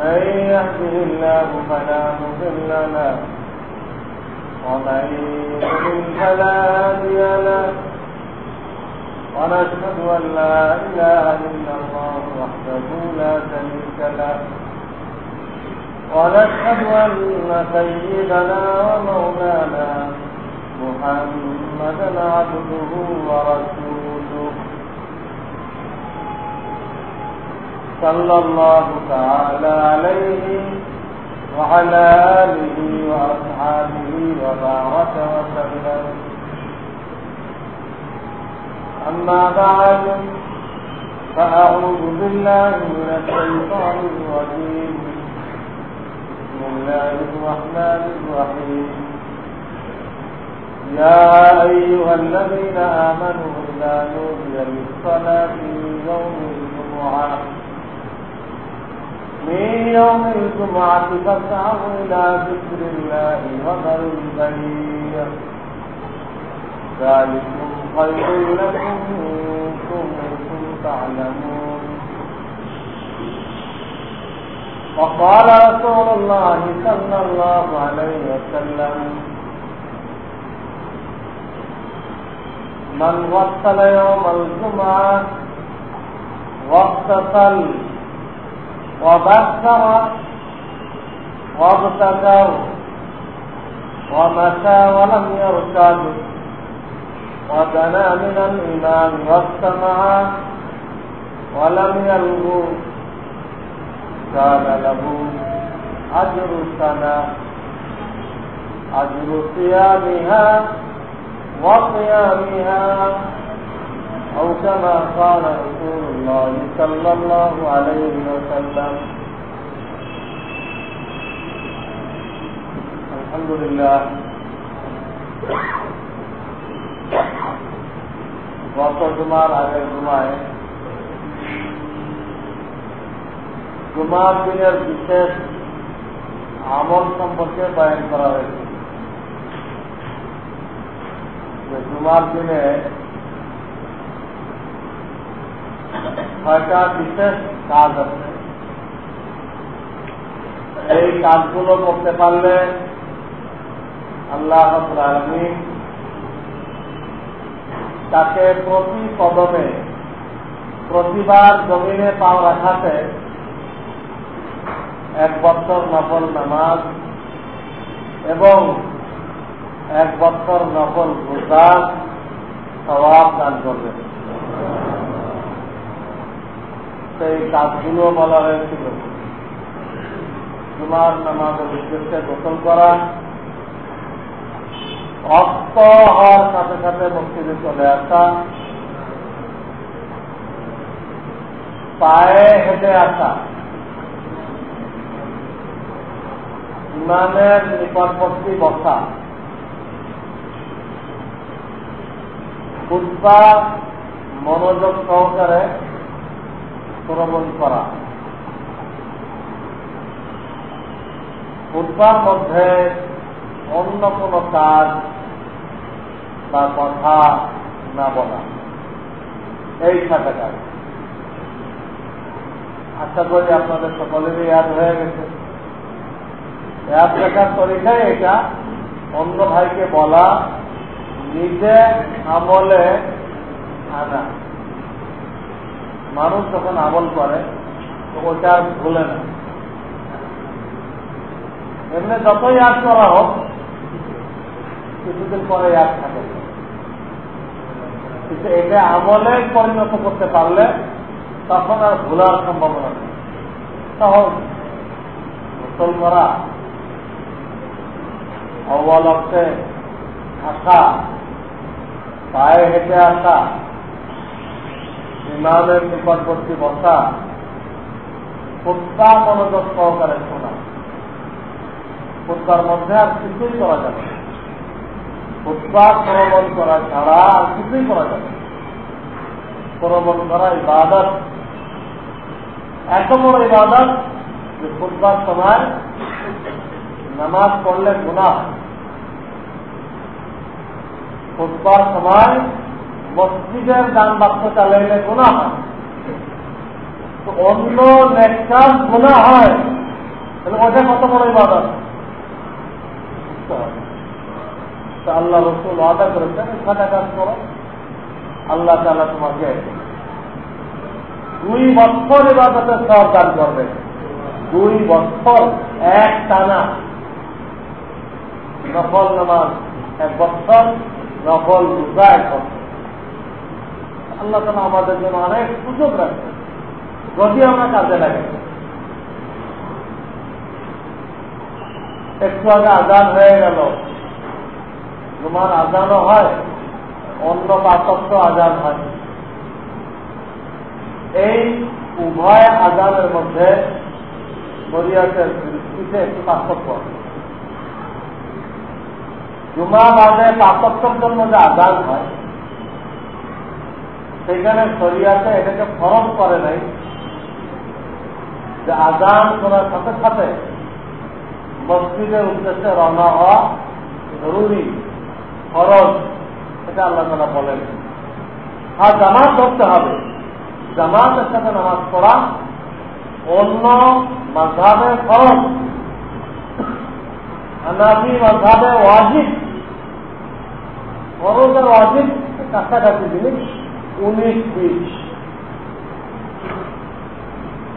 من يهده الله فلا مضل له ومن يضلل فلا هادي له. ونشهد أن لا إله إلا الله وحده لا شريك له. ونشهد أن سيدنا ومولانا محمدا عبده ورسوله. صلى الله تعالى عليه وعلى آله وأصحابه وبارك وسلم. أما بعد فأعوذ بالله من الشيطان الرجيم. بسم الله الرحمن الرحيم. يا أيها الذين آمنوا إذا نودي للصلاة من يوم الجمعة يوم الجمعة فاسعوا إلى ذكر الله وذروا البيع ذلكم خير لكم إن كنتم تعلمون. وقال رسول الله صلى الله عليه وسلم من غسل يوم الجمعة واغتسل وبكر وابتكر ومشى ولم يركض ودنا من الإمام واستمع ولم يلغو كان له أجر سنة أجر صيامها وقيامها أو كما قال رسول الله صلى الله عليه وسلم الحمد لله গত জুমার আগের জুমায় জুমার দিনের বিশেষ আমল সম্পর্কে বয়ান করা হয়েছে যে জুমার দিনে ছয়টা বিশেষ কাজ আছে। এই কাজগুলো করতে পারলে আল্লাহ তাকে প্রতি কদমে প্রতিবার জমিনে পাও রাখাতে এক বছর নকল নামাজ এবং এক বছর নকল গুজার সবাব দান করবে সেই কাজগুলো বলা হয়েছিল। জুমার নামাজের উদ্দেশ্যে গোসল করা, অস্ত হওয়ার সাথে সাথে মসজিদে চলে আসা, পায়ে হেঁটে আসা। ইমানের নিকটবর্তী বসা। খুদ্া মনোযোগ সহকারে শ্রবণ করা। খুদ্বার মধ্যে অন্য কোন কাজ বা কথা না বলা। এই সাথে কাজ আশা করি আপনাদের সকলেরই ইয়াদ হয়ে গেছে। ইয়াদ দেখার তরিকায় এটা, অন্য ভাইকে বলা, নিজে আমলে আনা। মানুষ যখন আমল করে, তো ওইটা আর ভুলে না। এমনি যতই ইয়াদ করা হোক, কিছুদিন পরে ইয়াদ থাকে কিন্তু এটা আমলে পরিণত করতে পারলে তখন আর ভুলার সম্ভাবনা নেই। সহজ। গোসল করা অবলক্ষে আসা, পায়ে হেঁটে আসা ইমামের নিকটবর্তী বসা খুদ্া মনোযোগ সহকারে শোনা ফুটবার মধ্যে আর কিছুই করা যাবে ফুটবার প্রবল করা ছাড়া আর কিছুই করা যাবে প্রবল করা ইবাদত। এত বড় ইবাদত যে ফুটবার সময় নামাজ পড়লে গুণা ফুটবার সময় মসজিদের যান বাক্য চালাইলে গুণা হয়। তো অন্য নেককার গুণা হয়। তাহলে ওটা কত বড় ইবাদত? আল্লাহ রসুল আদা করেছেন এখানে কাজ করো। আল্লাহ তালা তোমাকে দুই বছর ইবাদতের সব দান করবে। দুই বছর এক টানা। নফল নামাজ এক বছর, নফল রোজা এক বছর। আল্লাহ তালা আমাদের জন্য অনেক সুযোগ রাখছে যদি আমরা কাজে লাগে। একটু আগে আজান হয়ে গেল। তোমার আজানও হয়, অন্য পাতত্ব আজান হয়। এই উভয় আজানের মধ্যে শরীয়তের দৃষ্টিতে একটু পার্থক্য জুমা বাদে পার্থক্যের জন্য যে আজান হয় সেখানে শরিয়াতে এটাকে ফরজ করে নাই যে আজান করার সাথে সাথে মসজিদের উদ্দেশ্যে রওনা হওয়া জরুরি, ফরজ, এটা আল্লাহ তালা বলেন। আর জামাত ধরতে হবে। জামাতের সাথে নামাজ পড়া অন্য মাঝাবে ফরজ। হানাফি মাঝাবে ওয়াজিব। ফরজ আর ওয়াজিব কাছাকাছি জিনিস। উনিশ বিশ।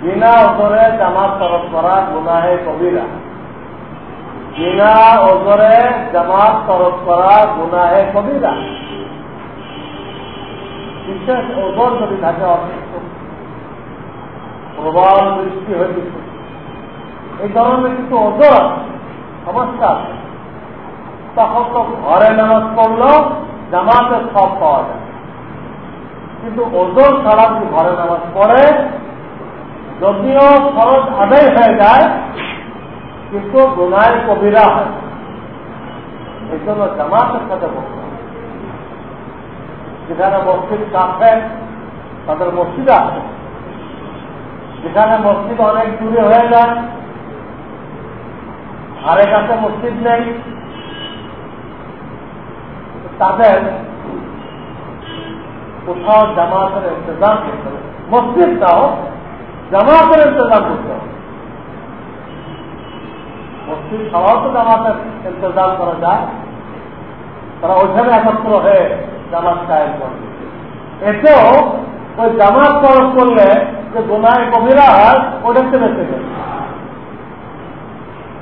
বিনা ওজরে জামাত তরফ করা গুনাহে কবিরা বিনা ওজরে জামাত তরফ করা গুনাহে কবিরা বিশেষ ওজন যদি থাকে অসুস্থ প্রবল বৃষ্টি হয়েছে এই ধরনের কিছু ওজন সমস্যা আছে। তখন তো ঘরে নামাজ পড়ল জামাতের সব পাওয়া যায়। কিন্তু ওজন ছাড়া যদি ঘরে নামাজ পড়ে, যদিও খরচ আদায় হয়ে যায়, কিন্তু গুনায় কবিরা হয়। এই জন্য জামাতের সাথে হবে। যেখানে মসজিদ কাছে তাদের মসজিদ আছে। যেখানে মসজিদ অনেক দূরে হয়ে যায় আরে কাছে মসজিদ নেই। তাদের কোথাও জামাতের ইন্তজাম করতে হবে। মসজিদ নাও জামাতের ইন্তজাম করতে হবে। মসজিদ ছাড়াও তো জামাতের ইন্তজাম করা যায়। তারা ওইখানে একত্র হয়ে জামাত কায়েম করবে এতেও ওই জামাত খরচ করলে যে গুনায় কবিরা হয়, ওটা থেকে বেঁচে গেল।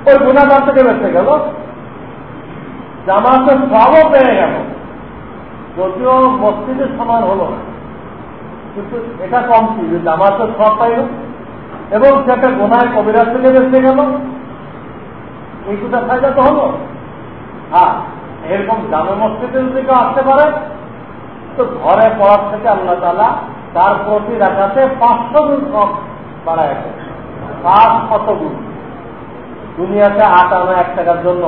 ওই গুণাগার থেকে বেঁচে গেল। জামাতের সবও পেয়ে গেল। যদিও মসজিদের সমান হলো কিন্তু এটা কম কি? জামাতের সব পাইল। এবং সেটা গোনায় কবিরাজ থেকে বেঁচে গেল এই দুটা ফায়দা তো হলো। হ্যাঁ এরকম জামে মসজিদের দিকে আসতে পারে, তো ঘরে পড়ার থেকে আল্লাহ তালা তার প্রতি রাখাতে পাঁচশো গুণ কম বাড়ায় পাঁচ শত গুণ। দুনিয়াতে আট আনা এক টাকার জন্য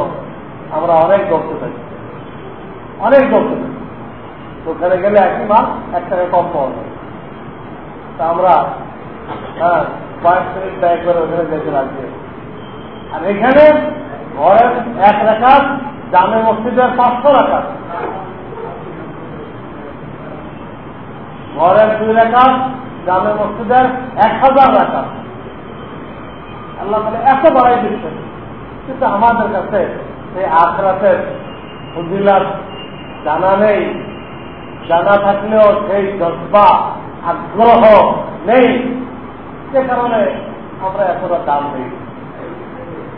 আমরা অনেক দৌড়তে থাকি অনেক দৌড়তে থাকি ওখানে গেলে একই মাল, এক টাকা কম পাওয়া তা আমরা হ্যাঁ কয়েক মিনিট ব্যয় করে ওখানে যেতে লাগবে। আর এখানে ঘরের এক রাখা জামে মসজিদের পাঁচশো রাখা ঘরের দুই রাখা জামে মসজিদের এক হাজার রাখা আল্লাহ তাহলে এত বাড়াই দিচ্ছেন। কিন্তু আমাদের কাছে সেই আখরাতের ফজিলাত জানা নেই। জানা থাকলেও সেই জজ্বা, আগ্রহ নেই। সে কারণে আমরা এতটা দাম নেই।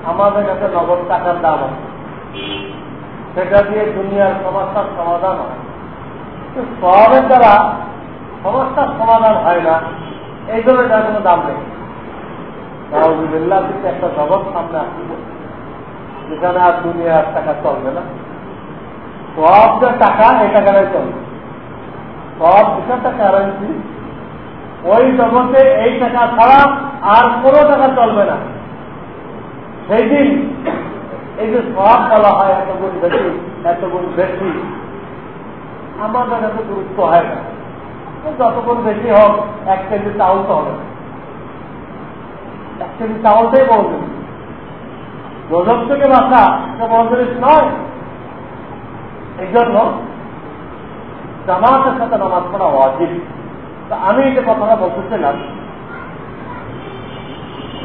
আমাদের কাছে নগদ টাকার দাম আছে। সেটা দিয়ে দুনিয়ার সমস্যার সমাধান হয়। সবের দ্বারা সমস্যার সমাধান হয় না। এই জন্য এটার কোনো দাম নেই। নাউজুবিল্লাহ থেকে একটা জগৎ সামনে আসবে। যেখানে আর দুনিয়ার টাকা চলবে না। সব যে টাকা এই টাকাটাই চলবে। সব বিষয়টা কারেন্সি ওই জগতে এই টাকা ছাড়া আর কোনো টাকা চলবে না। সেই দিন এই যে সব বলা হয়, এত গুণ বেশি, এত গুণ বেশি আমাদের এত গুরুত্ব হয় না। যতক্ষণ বেশি হোক, এক কেজি চাউল তো হবে এক কেজি চাউলটাই জিনিস গজব থেকে বাঁচা, এটা বড় নয়। এই জন্য জামাতের সাথে নামাজ পড়া অজিব তা আমি যে কথাটা বলতেছিলাম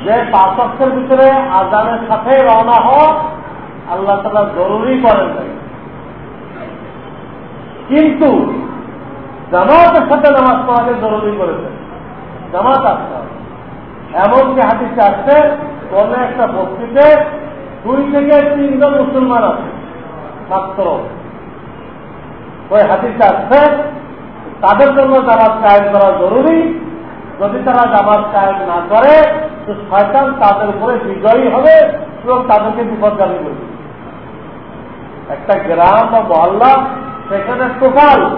যে পাঁচকের ভিতরে আজানের সাথে রওনা হওয়া আল্লাহ তালা জরুরি করেন কিন্তু জামাতের সাথে নামাজ পড়াকে জরুরি করেছেন। জামাত আসতে হবে। এমনকি হাতিতে আসছে কোন একটা বস্তিতে দুই থেকে তিনজন মুসলমান আছে, মাত্র। ওই হাতিতে আসছে। তাদের জন্য জামাত কায়েম করা জরুরি। যদি তারা জামাত কায়েম না করে, তো শয়তান তাদের উপরে বিজয়ী হবে এবং তাদেরকে বিপদগামী করবে। একটা গ্রাম বা মহল্লা, সেখানে টোটাল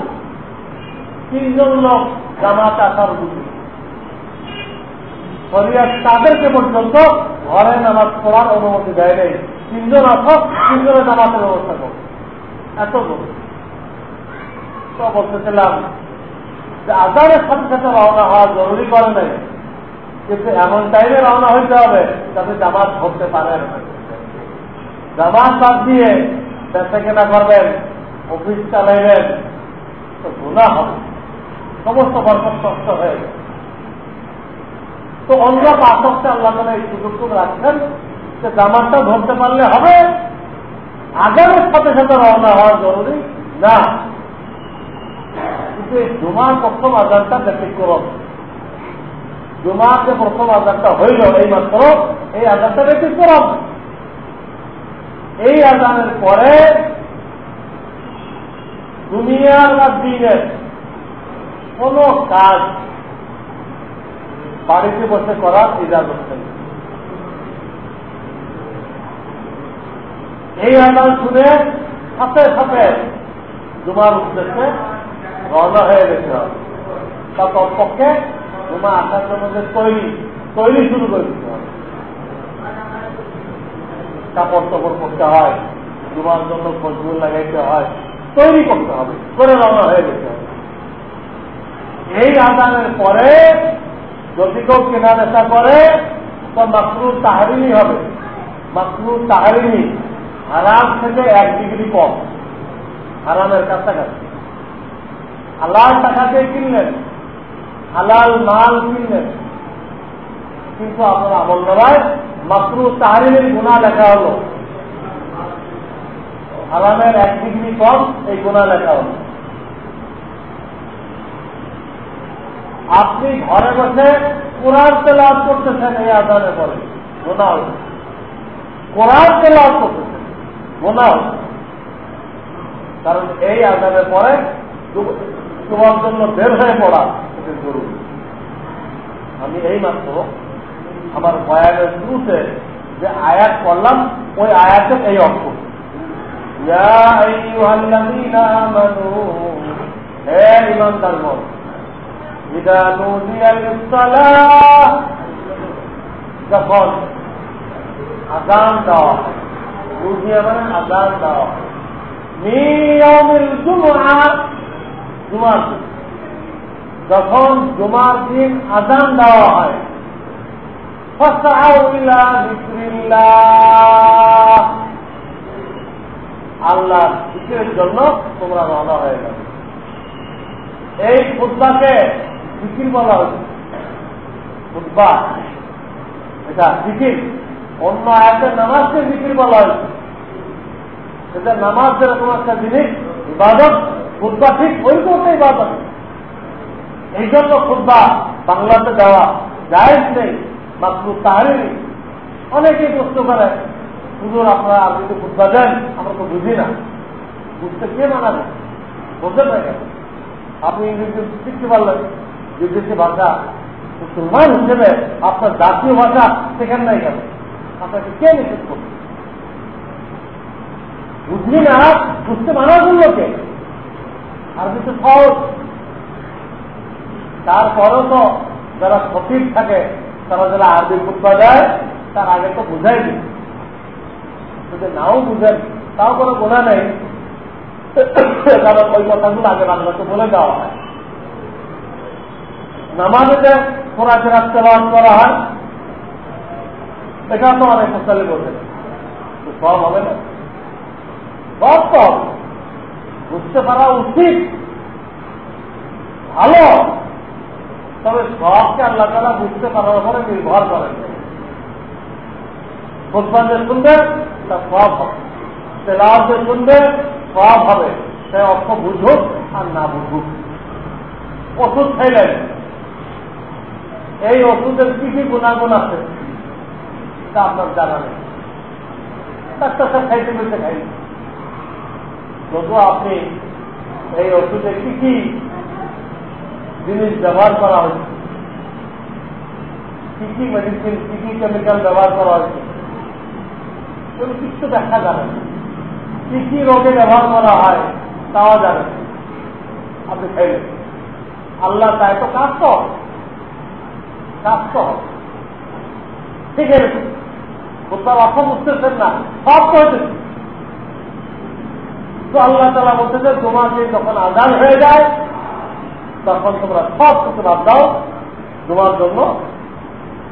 তিনজন লোক জামাত আসার বুঝি। শরিয়াত তাদেরকে পর্যন্ত ঘরে নামাজ পড়ার অনুমতি দেয় নেই। তিনজন আসো তিনজনের নামাজের ব্যবস্থা করো। এত তো বলতেছিলাম যে আজানের সাথে সাথে রওনা হওয়া জরুরি করে নাই। কিন্তু এমন টাইমে রওনা হইতে হবে যাতে জামাত ধরতে পারেন জামাত বাদ দিয়ে ব্যবসা কেনা করবেন, অফিস চালাইবেন, তো গুণা হবে। সমস্ত বরকত নষ্ট হয়ে তো অন্য পাশককে আল্লাহ তালা এই সুযোগ রাখছেন যে জামাতটা ধরতে পারলে হবে। আগামের সাথে সাথে রওনা হওয়া জরুরি। না। এই জুমার প্রথম আজানটা ব্যতিক্রম জুমার যে প্রথম আজানটা হইল এই মাত্র এই আজানটা ব্যতিক্রম এই আজানের পরে দুনিয়ার বা দিনের কোন কাজ বাড়িতে বসে করার ইজাজত নেই। এই আজান শুনে সাথে সাথে জুমার উদ্দেশ্যে রওনা হয়ে গেছে। তা তৎপক্ষে জুমা আসার জন্য যে তৈরি তৈরি শুরু করে দিতে হবে কাপড় টাপড় করতে হয়। জুমার জন্য মজবুর লাগাইতে হয়। তৈরি করতে হবে করে রওনা হয়ে হবে এই আদানের পরে যদি কেউ কেনা বেচা করে তো মাকরু তাহারিনি হবে। মাকরু তাহারিনি হারাম থেকে এক ডিগ্রি কম। হারামের কাছাকাছি। হালাল টাকাতে কিনলেন, হালাল মাল কিনলেন। কিন্তু আপনার আমল নয় মাকরু তাহারিনের গুণা লেখা হলো। হারামের এক ডিগ্রি কম এই গুণা লেখা হলো। আপনি ঘরে বসে কোরআন তেলাভ করতেছেন, এই আদানের পরে গোনা হল। কোরআন তেলাভ করতেছেন গোনা হল। কারণ এই আদানের পরে তোমার জন্য বের হয়ে পড়া এটা জরুরি। আমি এই মাত্র আমার বয়ানের শুরুতে যে আয়াত করলাম ওই আয়াতের এই অর্থ আজান দেওয়া হয় মানে আজান জুমার দিন। যখন জুমার দিন আজান দেওয়া হয় আল্লাহ জন্য তোমরা হয়ে যাবে এই খুদ্াকে জিকির বলা হচ্ছে খুদ্া এটা জিকির। অন্য আয়াতে নামাজকে জিকির বলা হয়েছে। এটা নামাজ যেরকম একটা জিনিস ইবাদত খুদ্া ঠিক ওই তো ইবাদত এই জন্য খুদ্া বাংলাতে দেওয়া জায়েজ নেই মাত্র তাহারি অনেকেই প্রশ্ন করে, হুজুর, আপনারা আপনি তো খুদ্া দেন, আমরা তো বুঝি না। বুঝতে কে মানাবে? বুঝতে পারে আপনি ইংরেজি শিখতে পারলেন বিদেশি ভাষা মুসলমান হিসেবে আপনার জাতীয় ভাষা সেখানে নাই কেন? আপনাকে কে নিষেধ করবে? বুঝলি না, বুঝতে মানা করল কে? আর কিছু সহজ তারপরেও তো যারা সঠিক থাকে, তারা যারা আরবি ফুটবা দেয় তার আগে তো বুঝাই দিন যদি নাও বুঝেন, তাও কোনো গোনা নেই। ওই কথাগুলো আগে বাংলাতে বলে দেওয়া হয়। নামাজে ফোরাতে রাখতে করা হয়। এটা তো অনেক সকালে বলছেন সব হবে না। সব বুঝতে পারা উচিত। ভালো। তবে সবকে আল্লাহ তালা বুঝতে পারার উপরে নির্ভর করেন। খোঁজবান যে শুনবে, তা সব হবে। তেলাওয়াত যে শুনবে, সব হবে। সে অর্থ বুঝুক আর না বুঝুক। ওষুধ খাইলেন। এই ওষুধের কি কি গুণাগুণ আছে? তা আপনার জানা নেই। ডাক্তার খাইতে পেতে খাই যদিও আপনি এই ওষুধে কি কি জিনিস ব্যবহার করা হয়েছে? কি কি মেডিসিন কি কি কেমিক্যাল ব্যবহার করা হয়েছে? কোনো কিছু দেখা যাবে কি কি রোগে ব্যবহার করা হয় তাও যাবে আপনি খাইলেন আল্লাহ তাই তো কাজ তো কাজ তো ঠিক আছে। অর্থ বুঝতেছেন না। সব তো তো আল্লাহ তালা বলতেছে তোমাকে যখন আজান হয়ে যায়, তখন তোমরা সব কিছু বাদ দাও, তোমার জন্য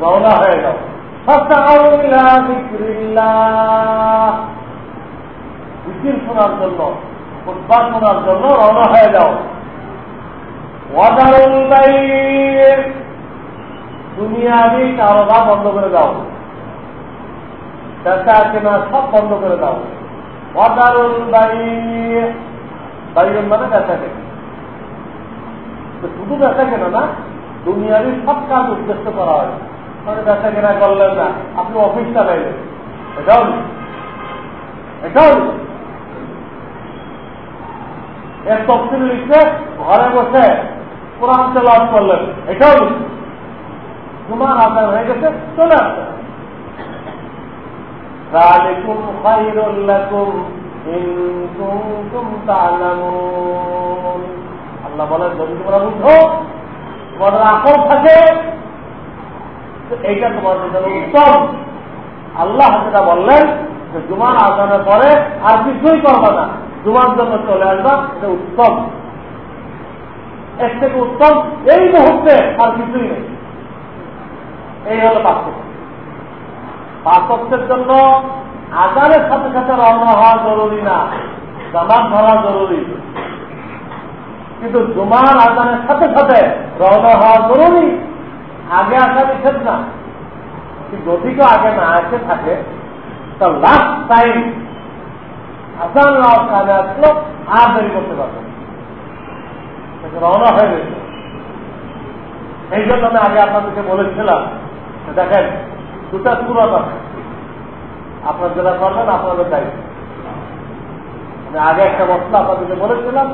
রওনা হয়ে যাও। বিচির শোনার জন্য উদ্বাদ শোনার জন্য রওনা হয়ে যাও। দুনিয়াবি কারোবার বন্ধ করে দাও। বেচা কেনা সব বন্ধ করে দাও। কেনা শুধু না দুনিয়ারই সব কাজ উদ্দেশ্য করা হয় মানে কেনা করলেন না আপনি অফিস চালাইলেন এটাও এটাও এর তফসিল লিখছে ঘরে বসে কোরআন তেলাভ করলেন এটাও তোমার আদার হয়ে গেছে চলে আসছে ذلكم خير لكم إن كنتم تعلمون আল্লাহ বলেন যদি তোমরা বুঝো তোমাদের আকল থাকে এইটা তোমাদের জন্য উত্তম আল্লাহ যেটা বললেন যে জুমার আজানের পরে আর কিছুই করবে না জুমার জন্য চলে আসবা এটা উত্তম এর থেকে উত্তম এই মুহূর্তে আর কিছুই নেই এই হলো পার্থক্য পার্থক্যের জন্য আজানের সাথে সাথে রওনা হওয়া জরুরি না, জামাত ধরা জরুরি। কিন্তু জুমার আজানের সাথে সাথে রওনা হওয়া জরুরি, আগে আসা নিষেধ না। যদি কেউ আগে না এসে থাকে, তো লাস্ট টাইম আসান আগে আসলো, আর দেরি করতে পারবে রওনা হয়ে গেছে। এই জন্য আমি আগে আপনাদেরকে বলেছিলাম দেখেন দুটা সুরত আছে আপনার যেটা করবেন আপনাদের দায়িত্ব। আমি আগে একটা মশলা আপনাদেরকে বলেছিলাম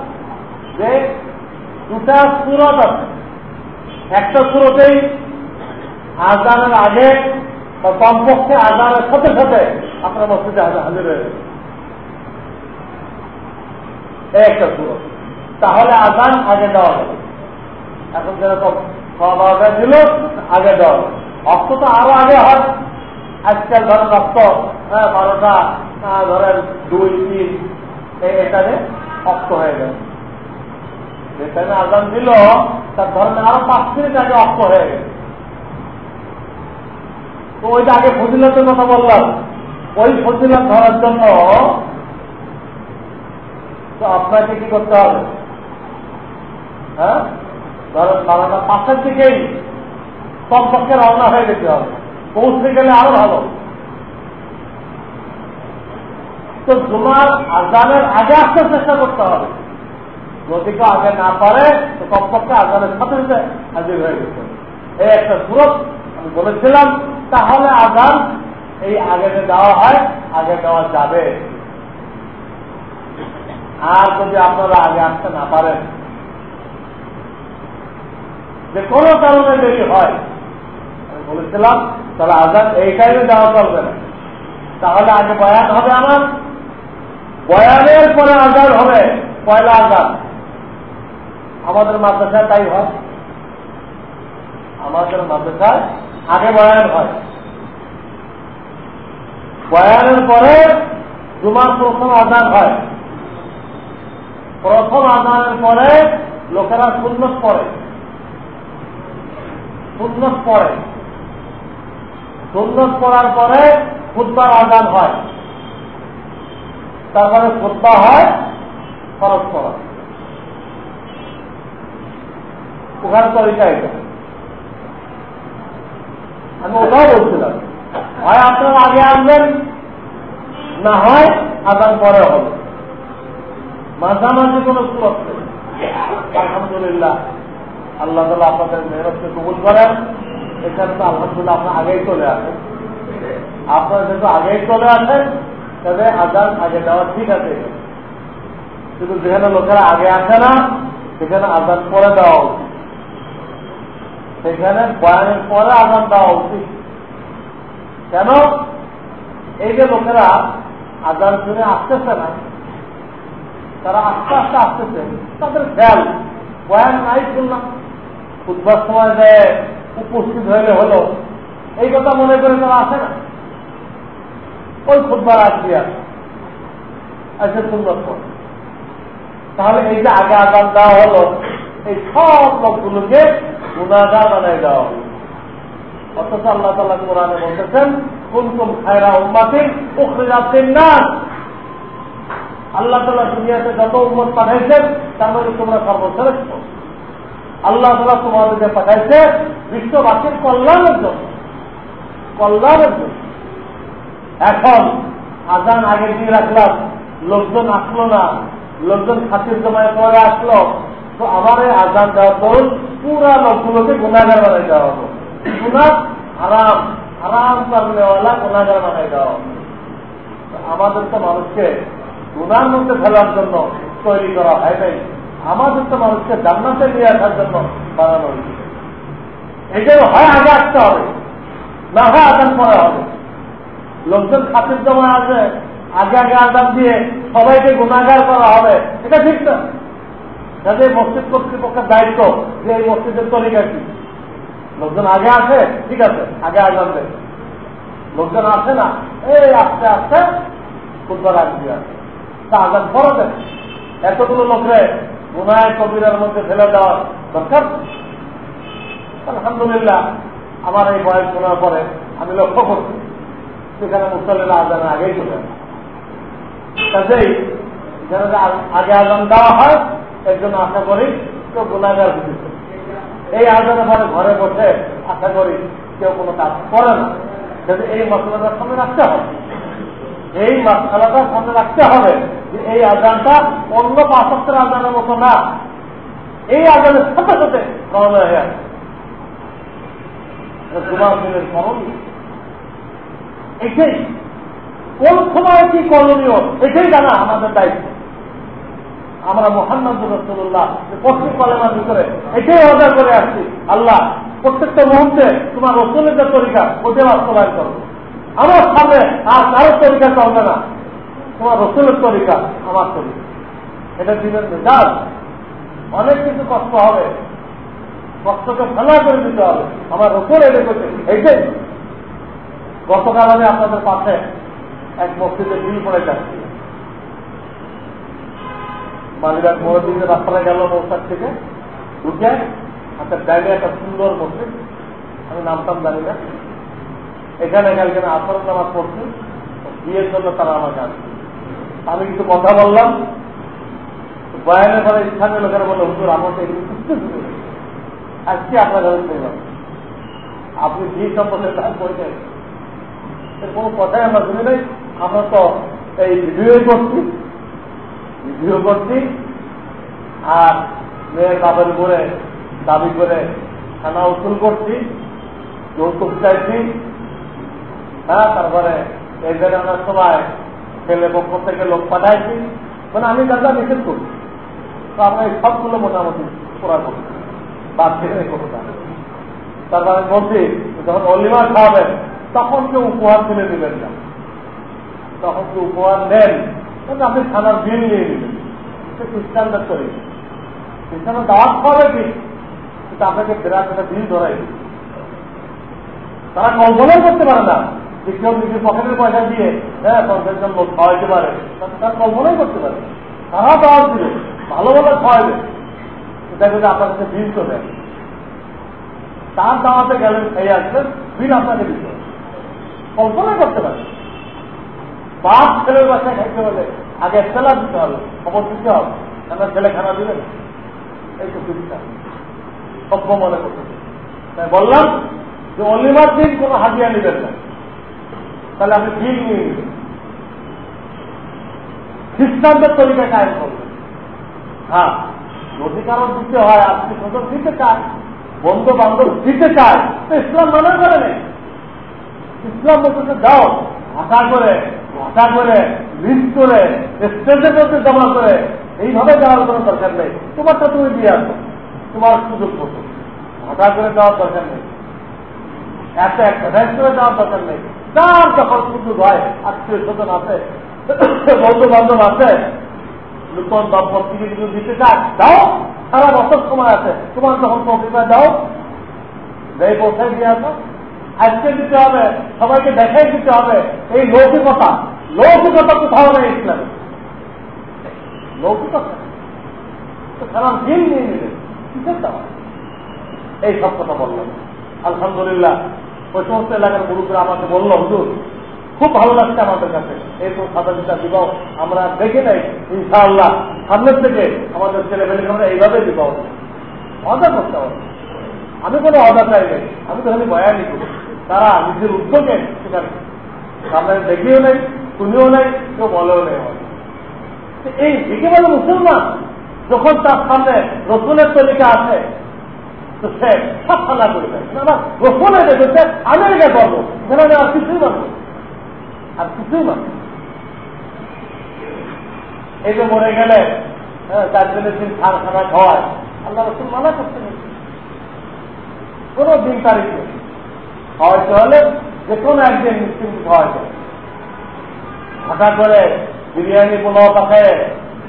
যে দুটা সুরত আছে একটা সুরতেই আজানের আগে বা কমপক্ষে আজানের সাথে সাথে আপনার মসজিদে হাজির হয়ে একটা সুরত তাহলে আজান আগে দেওয়া হবে। এখন যেরকম খাওয়া ছিল, আগে দেওয়া হবে। অক্ত তো আরও আগে হয়। আজকাল ধরেন অক্ত হ্যাঁ বারোটা ধরেন দুই, তিন এখানে অক্ত হয়ে গেল। যেখানে আজান দিল, তার ধরেন আরও পাঁচ মিনিট আগে অক্ত হয়ে গেল। তো ওইটা আগে ফজিলতের কথা বললাম, ওই ফজিলত ধরার জন্য তো আপনাকে কি করতে হবে? হ্যাঁ ধরেন বারোটা পাঁচের দিকেই কমপক্ষে রওনা হয়ে যেতে হবে। পৌঁছে গেলে আরও ভালো। তো জুমার আজানের আগে আসতে চেষ্টা করতে হবে। যদি কেউ আগে না পারে, তো কমপক্ষে আজানের সাথে সাথে হাজির হয়ে গেছে এই একটা সুরত আমি বলেছিলাম, তাহলে আজান এই আগে দেওয়া হয়, আগে দেওয়া যাবে। আর যদি আপনারা আগে আসতে না পারেন, যে কোনো কারণে দেরি হয় বলেছিলাম, তাহলে আজাদ এই টাইমে দেওয়া চলবে না। তাহলে আগে বয়ান হবে আমার। বয়ানের পরে আজাদ হবে, পয়লা আজাদ। আমাদের মাদ্রাসায় তাই হয়। আমাদের মাদ্রাসায় আগে বয়ান হয়। বয়ানের পরে জুমার প্রথম আজান হয়। প্রথম আজানের পরে লোকেরা সুন্নত পড়ে। সুন্নত পড়ে। সুন্নত পড়ার পরে খুদ্বার আজান হয়। তারপরে খুদ্া হয় খরচ করা ওখানে তরিকা এটা। আমি ওটাও বলছিলাম, হয় আপনারা আগে আনবেন না হয় আদান পরে হবে। মাঝামাঝি কোন নেই। আলহামদুলিল্লাহ, আল্লাহ তালা আপনাদের মেহরতকে কবুল করেন। এখানে তো আপনার আগেই চলে আসেন আপনারা যেহেতু আগেই চলে আসেন আদান আগে দেওয়া ঠিক আছে। কিন্তু যেখানে লোকেরা আগে আসে না, সেখানে আদান পরে দেওয়া উচিত। সেখানে বয়ানের পরে আদান দেওয়া উচিত। কেন? এই যে লোকেরা আদান শুনে আসতেছে না, তারা আস্তে আস্তে আসতেছে। তাদের খেয়াল, বয়ান নাই শুনলাম। উদ্বাস সময় যে উপস্থিত হইলে হলো। এই কথা মনে করে তারা আসে না। ওই ফুটবল আসবি আসে সুন্দর তাহলে এই যে আগে আদান দেওয়া হলো, এই সব লোকগুলোকে গুণাগার বানায় দেওয়া হলো। অথচ আল্লাহ তালা কোরআনে বলতেছেন কোন কোন খায়রা উম্মাতিন উখরিজাতিন নাস আল্লাহ তালা দুনিয়াতে যত উন্মত পাঠাইছেন, তার মধ্যে তোমরা সর্বশ্রেষ্ঠ। আল্লাহ তালা তোমাদেরকে পাঠাইছে, বিশ্ববাসীর কল্যাণের জন্য। কল্যাণের জন্য। এখন আজান আগের দিয়ে রাখলাম, লোকজন আসলো না। লোকজন খাতির জমায় পরে আসলো। তো আমার এই আজান দেওয়া তরুণ পুরা লোকগুলোকে গুণাগার বানাই দেওয়া হলো। গুণা আরাম আরাম করলেওয়ালা গুণাগার বানাই দেওয়া হলো। আমাদের তো মানুষকে গুণার মধ্যে ফেলার জন্য তৈরি করা হয় নাই। আমাদের তো মানুষকে জান্নাতে নিয়ে আসার জন্য বানানো হয়েছে। হয় আগে আসতে হবে, না হয় আদান করা হবে। লোকজন খাতির জমা আছে, আগে আগে আদান দিয়ে সবাইকে গুণাগার করা হবে। এটা ঠিক না। যাদের মসজিদ কর্তৃপক্ষের দায়িত্ব যে এই মসজিদের তরিকা কি? লোকজন আগে আসে, ঠিক আছে, আগে আগান দেয়। লোকজন আসে না, এই আস্তে আস্তে ফুটবল আসবে আছে তা আজান ফরজ দেয় এতগুলো লোকরে গুনায় কবিরার মধ্যে ফেলে দেওয়ার দরকার? আলহামদুলিল্লাহ, আমার এই বয়স শোনার পরে আমি লক্ষ্য করছি সেখানে মুসল্লিরা আজানের আগেই চলে কাজেই যেখানে আগে আজান দেওয়া হয়, এর জন্য আশা করি কেউ গুণাগার হয়েছে এই আজানের পরে ঘরে বসে আশা করি কেউ কোনো কাজ করে না। এই মশলাটার সামনে রাখতে হবে এই মশলাটা সামনে রাখতে হবে যে এই আজানটা অন্য পাঁচত্বের আজানের মতো না। এই আজানের সাথে সাথে করণীয় হয়ে আছে দিনের করণীয় এটাই কোন সময় কি করণীয়, এটাই জানা আমাদের দায়িত্ব। আমরা মোহাম্মদ রসুল্লাহ প্রত্যেক কলেমার ভিতরে এটাই অর্ডার করে আসছি। আল্লাহ, প্রত্যেকটা মুহূর্তে তোমার রসুলের যে তরিকা ওটা বাস্তবায়ন করো। আমার সামনে আর কারও তরিকা চলবে না। তোমার রসুলের তরিকা, আমার তরিকা। এটা দিনের মেজাজ। অনেক কিছু কষ্ট হবে। কষ্টকে ফেলা করে দিতে হবে। আমার রসুল এটা করছে এইটাই গতকাল আমি আপনাদের পাশে এক মসজিদে বিল পড়ে যাচ্ছি। মালিবাগ মসজিদের রাস্তাটা গেল মৌসার থেকে। ঢুকে একটা ডাইনে একটা সুন্দর মসজিদ। আমি নামতাম না। এখানে কালকে আসর নামাজ পড়ছি। বিয়ের জন্য তারা আমাকে আসছে। আমি কিছু কথা বললাম। বয়ানের পরে স্থানীয় লোকেরা বলল, হুজুর আমাকে আজকে আপনার ঘরে শুনলাম আপনি যে সম্পর্কে তার পরিচয়? কোনো কথাই আমরা শুনি নাই। আমরা তো এই ভিডিও করছি। ভিডিও করছি। আর মেয়ের বাবার উপরে দাবি করে থানা উসুল করছি। যৌতুক চাইছি। হ্যাঁ তারপরে এই আমরা সবাই ছেলে পক্ষ থেকে লোক পাঠাইছি। মানে আমি দাদা নিষেধ করছি তো আমরা এই সবগুলো মোটামুটি পুরা করছি বাদ থেকে করতে তারপর বলছি, যখন অলিমা খাওয়াবেন, তখন কেউ উপহার তুলে দিবেন না। তখন কেউ উপহার নেন আপনি থানার বিল নিয়ে নেবেন। সে খ্রিস্টানদের তৈরি। খ্রিস্টানের দাওয়াত খাওয়াবে কি? কিন্তু আপনাকে ফেরার একটা বিল ধরাই তারা কল্পনাই করতে পারে না। যে কেউ নিজের পকেটের পয়সা দিয়ে হ্যাঁ পঞ্চাশ জন লোক খাওয়াইতে পারে তার কল্পনাই করতে পারে। তারা পাওয়া দিবে ভালো ভালো খাওয়াবে এটা যদি আপনার কাছে বিল তো তার দাওয়াতে গেলেন খেয়ে আসবেন বিল আপনাকে দিতে হবে কল্পনা করতে পারে। বাপ ছেলের বাসায় খাইতে হলে আগে সেলা দিতে হবে, খবর দিতে হবে। কেন ছেলে খানা দিবে এই তো চিন্তা সভ্য মনে করতে তাই বললাম যে অলিমার দিন কোনো হাজিয়া নেবেন না। তাহলে আপনি ঠিক নিয়ে নেবেন খ্রিস্টানদের তরিকা কায়েম করবেন হ্যাঁ যদি দিতে হয় আত্মীয় স্বজন দিতে চায় বন্ধু বান্ধব দিতে চায়, তো ইসলাম মনে করে নেই। ইসলাম বলতে দাও ভাষা করে ভাষা করে লিস্ট করে স্টেজে করতে জমা করে, এইভাবে যাওয়ার কোনো দরকার নেই। তোমারটা তুমি দিয়ে আসো, তোমার সুযোগ মতো। ভাষা করে যাওয়ার দরকার নেই। একটা একটা করে যাওয়ার দরকার নেই। তার যখন সুযোগ হয়, আত্মীয় স্বজন আছে বন্ধু বান্ধব আছে, নূতন দম্পতিকে কিছু দিতে চায় দাও, সারা বছর সময় আছে, তোমার যখন প্রকৃতা দাও। এই পৌঁছায় দিয়ে আসো? আজকে দিতে হবে, সবাইকে দেখাই দিতে হবে, এই লৌকিকতা। লৌকিকতা কোথাও নেই ইসলামে। লৌকিকতা? সারা দিন নিয়ে নিলেন কিসের দেওয়া এই সব কথা বললাম। আলহামদুলিল্লাহ। ওই সমস্ত এলাকার গুরুরা আমাকে বলল, হুজুর, খুব ভালো লাগছে আমাদের কাছে। এই তো সাদা বিবাহ আমরা দেখে নাই, ইনশাআল্লাহ। সামনের থেকে আমাদের ছেলে মেয়েকে আমরা এইভাবে বিবাহ অর্ডার করতে হবে। আমি কোনো অর্ডার চাই নাই। আমি তো খালি বয়ানি করি তারা নিজের উদ্যোগে সেখানে সামনে দেখিও নেই, শুনিও নেই, কেউ বলেও নেই এই দিকে বলে মুসলমান যখন তার সামনে রসুলের তরিকা আছে দেয়। দেখেছে আমেরিকা সেখানে আর কিছুই আর কিছুই এই যে মরে গেলে হ্যাঁ চার দিনের দিন খার আল্লাহ রসুল মানা কোন দিন তারিখ নেই। খাওয়াইতে হলে যে কোনো একদিন মুসলিম খাওয়াইতে ভাষা করে বিরিয়ানি পোলাও পাখায়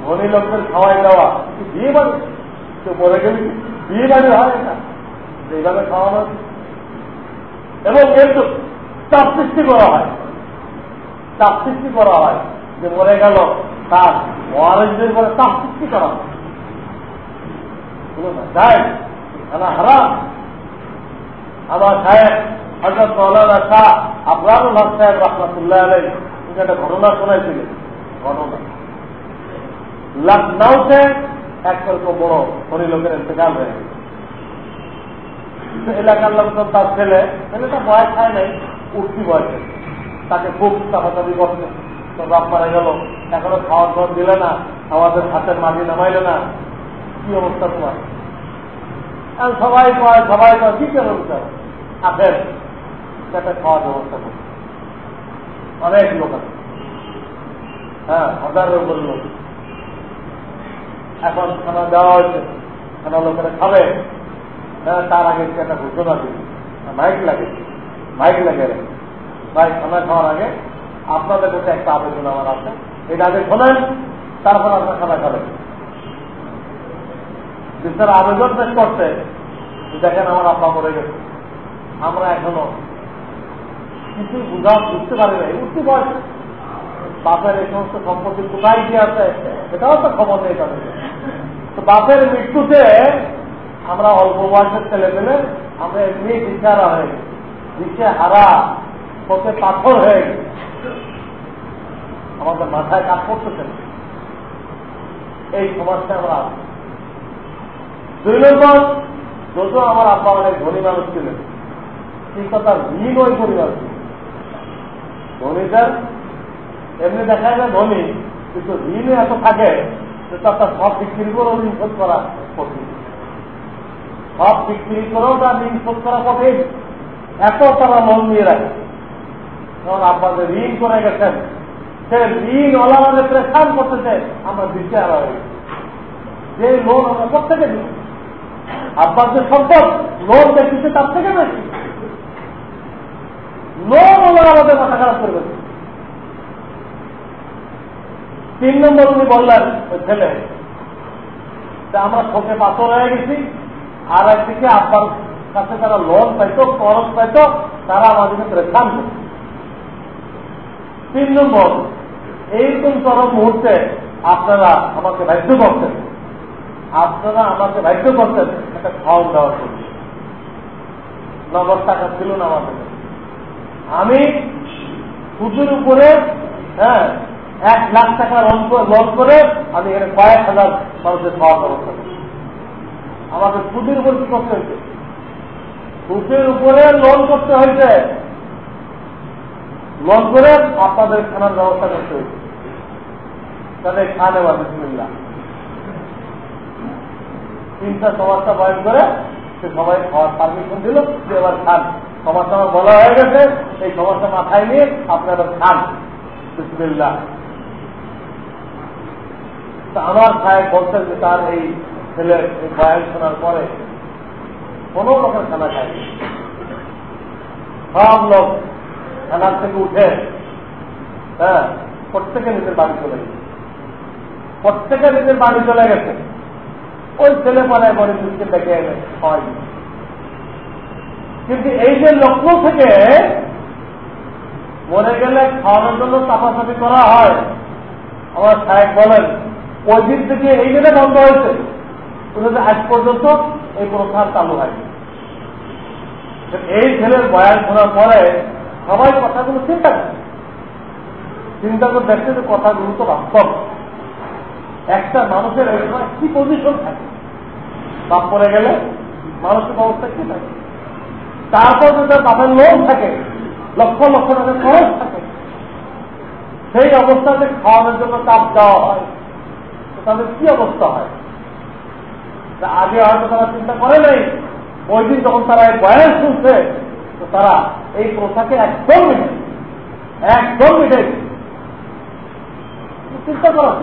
ধনী লোকদের খাওয়াই দেওয়া বিয়ে বাড়ি কেউ মরে গেলে বিয়ে হয় না এইভাবে খাওয়ানো এবং এর চাপ সৃষ্টি করা হয়। চাপ সৃষ্টি করা হয় যে মরে গেল, তার ওয়ারেন্টের করে চাপ সৃষ্টি করা হয়। হারাম। একটা ঘটনা শোনাইছিলেন। ঘটনা। লখনৌতে এক রকম বড় ধনী লোকের ইন্তেকাল হয়ে গেছে। এলাকার লোকজন তার ছেলে, ছেলেটা বয়স খায় নাই, উঠতি বয়সে। তাকে খুব চাপাচাপি করছে। তো বাপ মারা গেল। এখনও খাওয়ার খাওয়ার দিলে না, আমাদের হাতের মাটি নামাইলে না। কি অবস্থা তোমার? সবাই কয় সবাই কয়, কি কেন আসেন সেটা খাওয়ার ব্যবস্থা করছে। অনেক লোক আছে। হ্যাঁ উপর লোক এখন খানা দেওয়া হয়েছে খানা লোকেরা খাবে হ্যাঁ তার আগে একটা ঘোষণা দিবে। মাইক লাগে মাইক লাগে ভাই খানা খাওয়ার আগে আপনাদের কাছে একটা আবেদন আমার আছে। এটা আগে শোনেন, তারপর আপনার খানা খাবেন বিচার আবেদন পেশ করতে, দেখেন আমার আব্বা মরে গেছে। আমরা এখনও কিছু বুঝা, বুঝতে পারি নাই। উঠতে বয়স। বাপের এই সমস্ত সম্পত্তি কোথায় কি আছে সেটাও তো খবর নেই তাদের বাপের মৃত্যুতে আমরা অল্প বয়সের ছেলে পেলে আমরা এমনি বিচারা হয়ে গেছি। দিশে হারা চোখে পাথর হয়ে আমাদের মাথায় কাজ করতেছে এই সমাজটা আমরা আছি। দুই নম্বর, যদিও আমার আব্বা অনেক ধনী মানুষ ছিলেন, কিন্তু তার ঋণ ওই পরিবার ছিল। ধনীদের, এমনি দেখা যায় ধনী, কিন্তু ঋণে এত থাকে তার সব বিক্রি করেও ঋণ শোধ করা কঠিন। সব বিক্রি করেও তার ঋণ শোধ করা কঠিন। এত তারা নিয়ে রাখে। যেমন আপনাদের ঋণ করে গেছেন, সে ঋণ করতেছে, আমরা দিতে আর যে লোন আমরা প্রত্যেকে দিই। আপনার যে সম্পদ, লোন দেখতেছে তার থেকে বেশি। লোন ওলার আমাদের মাথা খারাপ করবে। তিন নম্বর উনি বললেন ছেলে আমরা চোখে পাথর হয়ে গেছি। আর একদিকে আব্বার কাছে তারা লোন পাইতো খরচ পাইতো, তারা আমাদেরকে প্রেশান করছে তিন নম্বর, এইরকম চরম মুহূর্তে আপনারা আমাকে বাধ্য করতেন। আপনারা আমাকে বাধ্য করতেন একটা খাওয়ান দেওয়ার জন্য। নগদ টাকা ছিল না আমাদের। আমি সুদের উপরে হ্যাঁ এক লাখ টাকা লোন করে আমি এখানে কয়েক হাজার মানুষের খাওয়ার ব্যবস্থা করি। আমাকে সুদের উপর কি করতে হয়েছে? সুদের উপরে লোন করতে হয়েছে। লোন করে আপনাদের খানার ব্যবস্থা করতে হয়েছে। তাদের খান এবার বিসমিল্লা তিনটা সমস্যা বয়স করে সে সবাই খাওয়ার পারমিশন দিল, যে এবার খান। সমস্যা আমার বলা হয়ে গেছে এই সমস্যা মাথায় নিয়ে আপনারা খান। বিসমিল্লা আমার সাহেব বলতেন যে তার এই ছেলে বয়ান শোনার পরে কোন রকম খানা খায়নি। সব লোক খানার থেকে উঠে হ্যাঁ প্রত্যেকে নিজের বাড়ি চলে গেছে। প্রত্যেকে নিজের বাড়ি চলে গেছে। ওই ছেলে পরে বড় দুঃখে ডেকে এনে হয় কিন্তু এই যে লক্ষ্য থেকে মরে গেলে খাওয়ানোর জন্য চাপাচাপি করা হয়, আমার সাহেব বলেন ওই দিন থেকে এই জন্য বন্ধ হয়েছে। আজ পর্যন্ত এই প্রথা চালু হয়নি। এই ছেলের বয়ান শোনার পরে সবাই কথাগুলো চিন্তা করে। চিন্তা করে দেখছে যে কথাগুলো তো বাস্তব। একটা মানুষের কি পজিশন থাকে? বাপ পরে গেলে মানসিক অবস্থা কি থাকে? তারপর যদি তার বাপের লোক থাকে, লক্ষ লক্ষ টাকা খরচ থাকে, সেই অবস্থাতে খাওয়ানোর জন্য চাপ দেওয়া হয়। তাদের কি অবস্থা হয়? আগে হয়তো তারা চিন্তা করে নাই। ওই দিন যখন তারা এই বয়স শুনছে, তো তারা এই প্রথাকে একদম মিটে একদম মিটে চিন্তা করা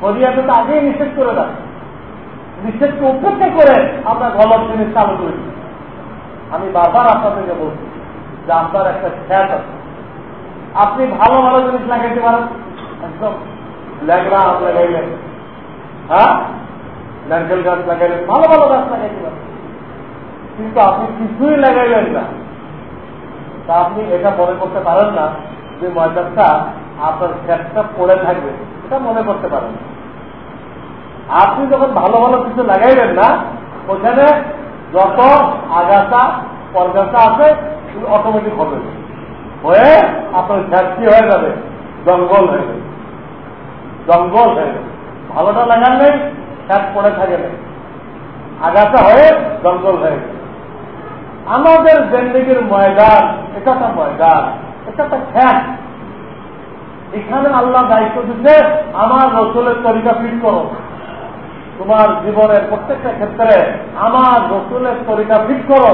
শরিয়াতে তো আগেই নিষেধ করে দেয়। নিষেধকে উপেক্ষা করে আমরা গলত জিনিস চালু করি আমি বারবার আপনাদেরকে বলছি যে আপনার একটা খ্যাত আছে। আপনি ভালো ভালো জিনিস লাগাইতে পারেন। একদম ল্যাংরা হাত লাগাইলেন হ্যাঁ? নারকেল গাছ লাগাইলেন ভালো ভালো গাছ লাগাইতে পারেন কিন্তু আপনি কিছুই লাগাইলেন না। তা আপনি এটা মনে করতে পারেন না যে ময়দানটা আপনার খ্যাতটা পড়ে থাকবে। এটা মনে করতে পারেন। আপনি যখন ভালো ভালো কিছু লাগাইবেন না, ওখানে যত আগাছা, পরগাছা আছে অটোমেটিক হবে। হয়ে আপনার খ্যাতি হয়ে যাবে? জঙ্গল হয়ে যাবে। জঙ্গল হয়ে যাবে ভালোটা লাগান নেই খ্যাত পড়ে থাকে নেই। আগাছা হয়ে জঙ্গল হয়ে যাবে আমাদের জেন্দিগির ময়দান, এটা একটা ময়দান, এটা একটা খ্যাত এখানে আল্লাহ দায়িত্ব দিচ্ছে, আমার রসুলের তরিকা ফিট করো। তোমার জীবনের প্রত্যেকটা ক্ষেত্রে আমার রসুলের তরিকা ফিট করো।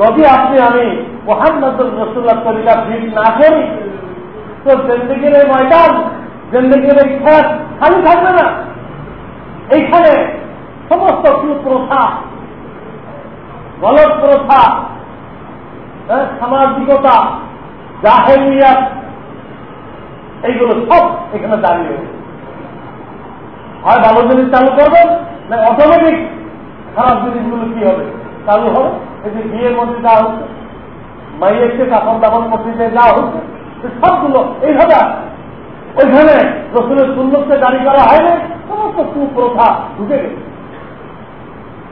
যদি আপনি আমি মোহাম্মদ রসুল্লাহ তরিকা ফিট না করি তো জিন্দগির এই ময়দান, জিন্দগির এই খেত খালি থাকবে না। এইখানে সমস্ত কুপ্রথা গলত প্রথা সামাজিকতা, জাহেলিয়াত, এইগুলো সব এখানে দাঁড়িয়ে হয় ভালো জিনিস চালু করবেন, না অটোমেটিক খারাপ জিনিসগুলো কি হবে? চালু হবে। এই বিয়ের মধ্যে যা হচ্ছে মাইয়েরকে কাপড় দাপন করতে যা হচ্ছে সবগুলো এইভাবে ওইখানে রসুলের সুন্দরকে জারি করা হয়নি, সমস্ত কুপ্রথা ঢুকে গেছে।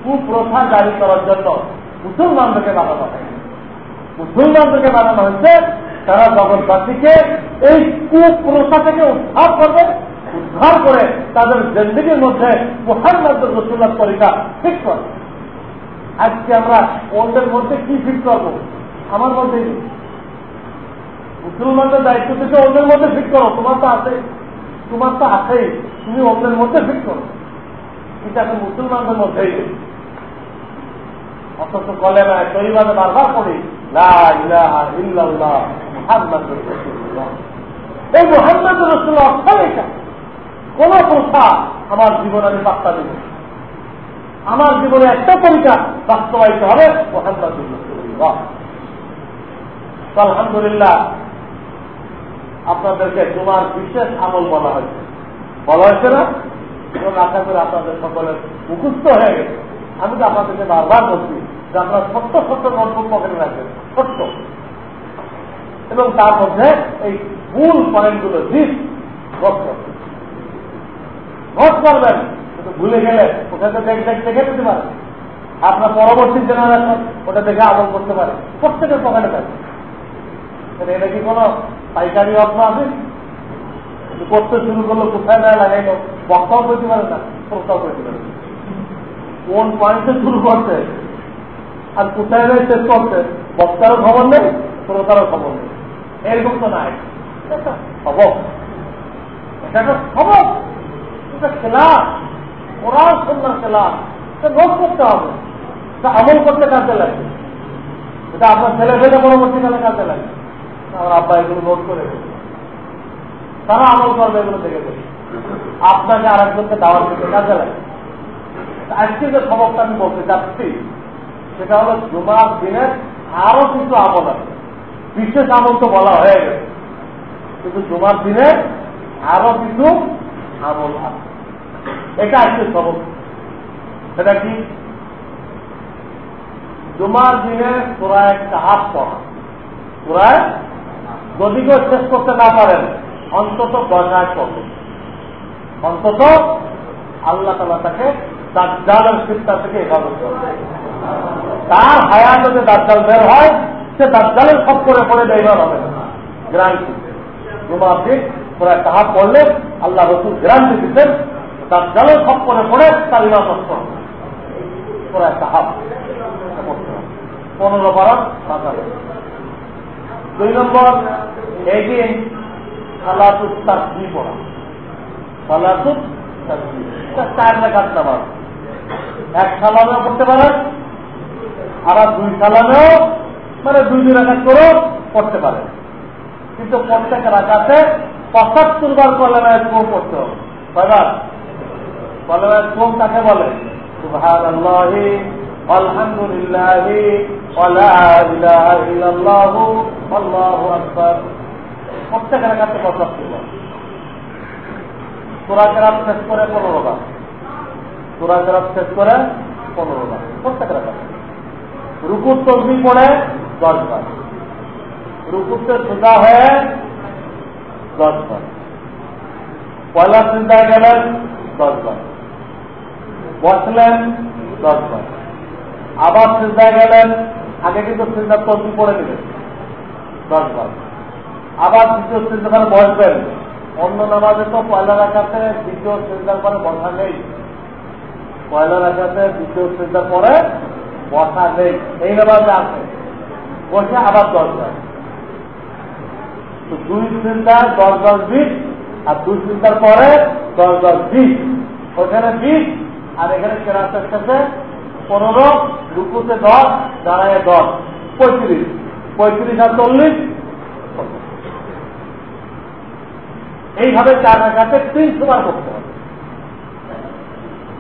কুপ্রথা জারি করার জন্য মুসলমানদেরকে বানানো হয় মুসলমানদেরকে বানানো হয়েছে, তারা জগৎবাসীকে এই কুপ্রথা থেকে উদ্ধার করবে, উদ্ধার করে তাদের জিন্দগির মধ্যে মোহাম্মদ রসুল্লাহ তরিকা ঠিক করবে আজকে আমরা অন্যের মধ্যে কি ফিট করব? আমার মধ্যে মুসলমানদের দায়িত্ব থেকে অন্যের মধ্যে ফিট করো, তোমার তো আছে, তোমার তো আছেই, তুমি অন্যের মধ্যে ফিট করো। এটা এখন মুসলমানদের মধ্যেই। অথচ কলে না তৈবাদে বারবার করি এই মোহাম্মদ রসুল্লাহ অর্থ এটা। কোন প্রথা আমার জীবনে আমি পাত্তা দিব আমার জীবনে একটা তরিকা বাস্তবায়িত হবে মোহাম্মদ রসুল্লাহ আলহামদুলিল্লাহ আপনাদেরকে তোমার বিশেষ আমল বলা হয়েছে। বলা হয়েছে না? এবং আশা করি আপনাদের সকলের মুখস্থ হয়ে গেছে। আমি তো আপনাদেরকে বারবার বলছি যে আপনারা সত্য সত্য নোটবুক পকেটে রাখবেন ছোট্ট এবং তার মধ্যে এই মূল পয়েন্টগুলো জিত ঘট করবে ঘট করবেন, কিন্তু ভুলে গেলে ওখানে তো দেখ দিতে পারে আপনার পরবর্তী জেনারেশন ওটা দেখে আমল করতে পারে। প্রত্যেকের পকেটে এটা কি কোনো পাইকারি অর্থ আছে? করতে শুরু করল কোথায় না লাগাইলো বক্তাও করতে পারে না প্রস্তাব করতে পারে কোন পয়েন্টে শুরু করছে? আর কোথায় শেষ করছে? বক্তারও খবর নেই, শ্রোতারও খবর নেই। এরকম তো নাই। খবর। এটা খবর। এটা খেলা কোরআন সন্ন্যার খেলা এটা নোট করতে হবে। আমল করতে কাজে লাগে। এটা আপনার ছেলে ফেলে পরবর্তীকালে কাজে লাগে। আমার আব্বা এগুলো নোট করে তারা আমল করবে এগুলো আপনাকে আর একজনকে দাওয়ার কাজে আজকে যে আমি বলতে চাচ্ছি, সেটা হলো জুমার দিনের আরও আমল আছে। বিশেষ আমল তো বলা হয়ে গেছে। কিন্তু জুমার দিনে আরও কিছু আমল আছে। এটা আজকে খবর। সেটা কি? জুমার দিনে তোরায় কাহাব পড়া। তোরায় যদি কেউ শেষ করতে না পারেন, অন্তত দরজায় করবে অন্তত আল্লাহ তালা তাকে দাজ্জালের চিন্তা থেকে হেফাজত করবে। তার হায়াতে যে দাজ্জাল বের হয়, সে দাজ্জালের সব করে পড়ে বের হবে গ্রান্টি দিন তোরা তাহা পড়লে আল্লাহ রসুল গ্রান্টি দিতেন দাজ্জালের সব করে পড়ে তার ইমান নষ্ট তাহা পনেরো বারো দুই নম্বর এদিন সালাতুত তাসবি পড়া। সালাতুত তাসবি চার রেখাত নামাজ। এক সালামেও করতে পারেন আবার দুই সালামেও মানে দুই দুই রাখাত করেও পড়তে পারেন। কিন্তু প্রত্যেক রাখাতে পঁচাত্তর বার কলেমায় কোম পড়তে হবে। কয়বার? কলেমায় কোম কাকে বলে? আল্লাহি আলহামদুলিল্লাহ প্রত্যেক এলাকাতে পঁচাত্তর বার তোরা কেরাত শেষ করে পনেরো বার। তোরা কেরাত শেষ করে পনেরো বার। প্রত্যেক এলাকাতে রুকুর তসবি পড়ে দশ বার। রুকুতে সোজা হয়ে দশ বার। পয়লা চিন্তায় গেলেন দশ বার। বসলেন দশ বার। আবার চিন্তায় গেলেন, আগে কিন্তু চিন্তা তসবি পড়ে দিলেন দশ বার। আবার দ্বিতীয় চিন্তা করে বসবেন। অন্য নামাজে তো পয়লা রাখাতে দ্বিতীয় চিন্তার পরে বসা নেই। পয়লা রাখাতে দ্বিতীয় চিন্তার পরে বসা নেই। এই নামাজে আছে। বসে আবার দশ বার। তো দুই চিন্তায় দশ দশ বিশ, আর দুই চিন্তার পরে দশ দশ বিশ। ওখানে বিশ, আর এখানে কেরাতের সাথে পনেরো, রুকুতে দশ, দাঁড়ায় দশ। পঁয়ত্রিশ। পঁয়ত্রিশ আর চল্লিশ? এইভাবে চার রাখাতে তিনশো বার করতে হবে।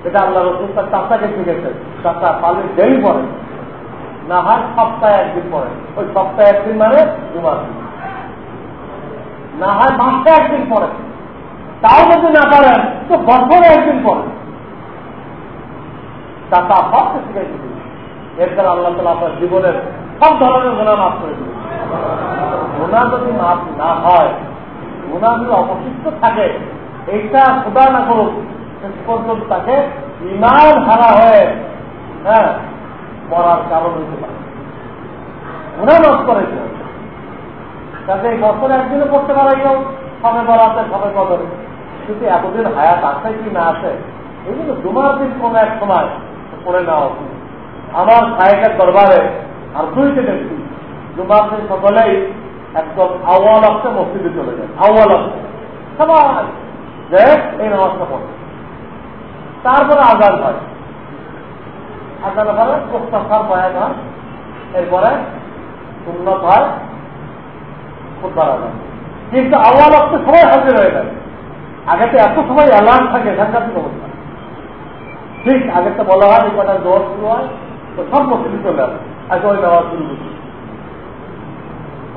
এটা আল্লাহ রসুল তার চাষাকে শিখেছে চাষা পালির ডেলি পরে। না হয় সপ্তাহে একদিন পরে। ওই সপ্তাহে একদিন মানে জুমার দিন। না হয় মাসে একদিন পরে। তাও যদি না পারেন, তো বছরে একদিন পরে। চাষা সবকে শিখেছে এর দ্বারা আল্লাহ তালা আপনার জীবনের সব ধরনের গোনা মাফ করে দিবে গোনা যদি মাফ না হয় গোনা যদি অবশিষ্ট থাকে, এইটা খোদা না করুক শেষ পর্যন্ত তাকে ইমান হারা হয়ে হ্যাঁ মরার কারণ হইতে পারে। গুণা নষ্ট করেছে তাতে এই বছরে একদিনে করতে পারা কেউ সবে বলাতে সবে কদরে কিন্তু এতদিন হায়াত আসে কি না আছে এই জন্য জুমার দিন কোনো এক সময় করে নেওয়া উচিত আমার সাহেবের দরবারে আর দুইটি জুমার দিন সকলেই একদম আওয়াল আসতে মসজিদে চলে যায়। আওয়াল আসতে সবাই যে এই নামাজটা পড়ে। তারপরে আজাদ হয়। আজাদ পরে প্রস্তাব বয়ান হয়। এরপরে উন্নত হয় খুব বাড়া যায় কিন্তু আওয়াল আসতে সবাই হাজির হয়ে যায়। আগে তো এত সময় অ্যালার্ম থাকে সাংঘাতিক অবস্থা ঠিক আগেরটা বলা হয় এই কটা দৌড় শুরু হয়, তো সব মসজিদে চলে আসে আগে ওই নেওয়া শুরু করছে